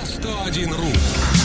на 101 ру.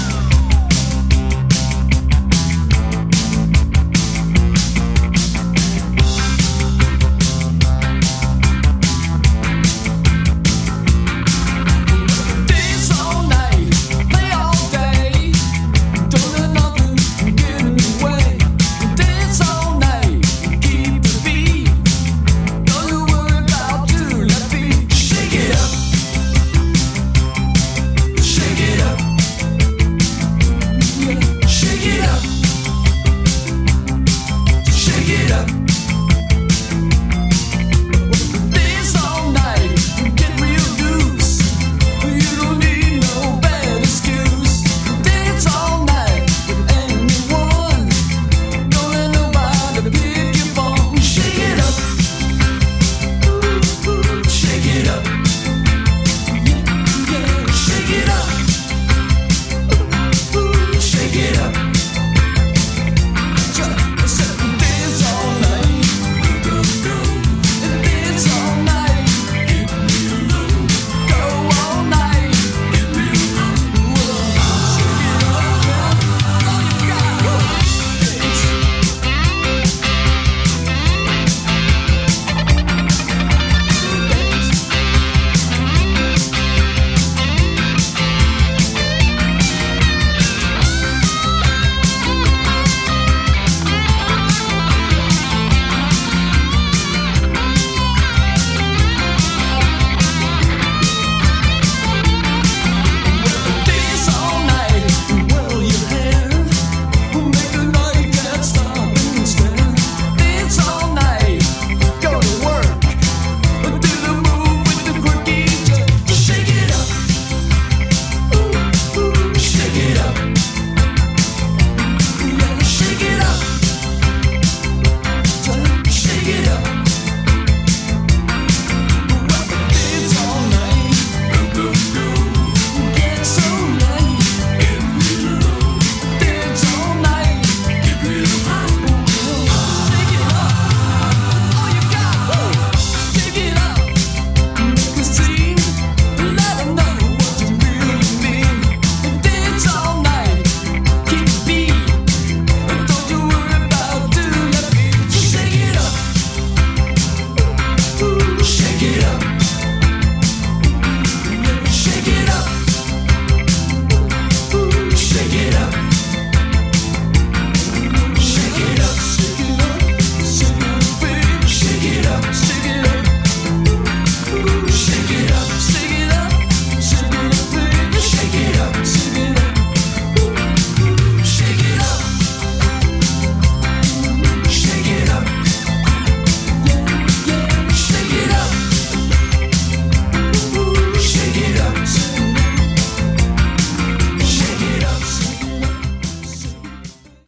Yeah.